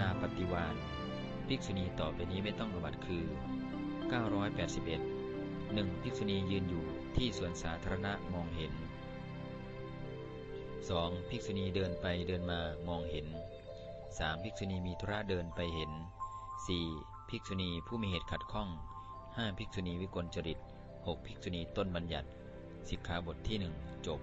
นาปฏิวานภิกษุณีต่อไปนี้ไม่ต้องอบัตคือ 981 1. ภิกษุณียืนอยู่ที่สวนสาธารณะมองเห็น 2. ภิกษุณีเดินไปเดินมามองเห็น 3. ภิกษุณีมีธุระเดินไปเห็น 4. ภิกษุณีผู้มีเหตุขัดข้อง 5. ภิกษุณีวิกลจริต 6. ภิกษุณีต้นบัญญัติ สิกขาบทที่ 1 จบ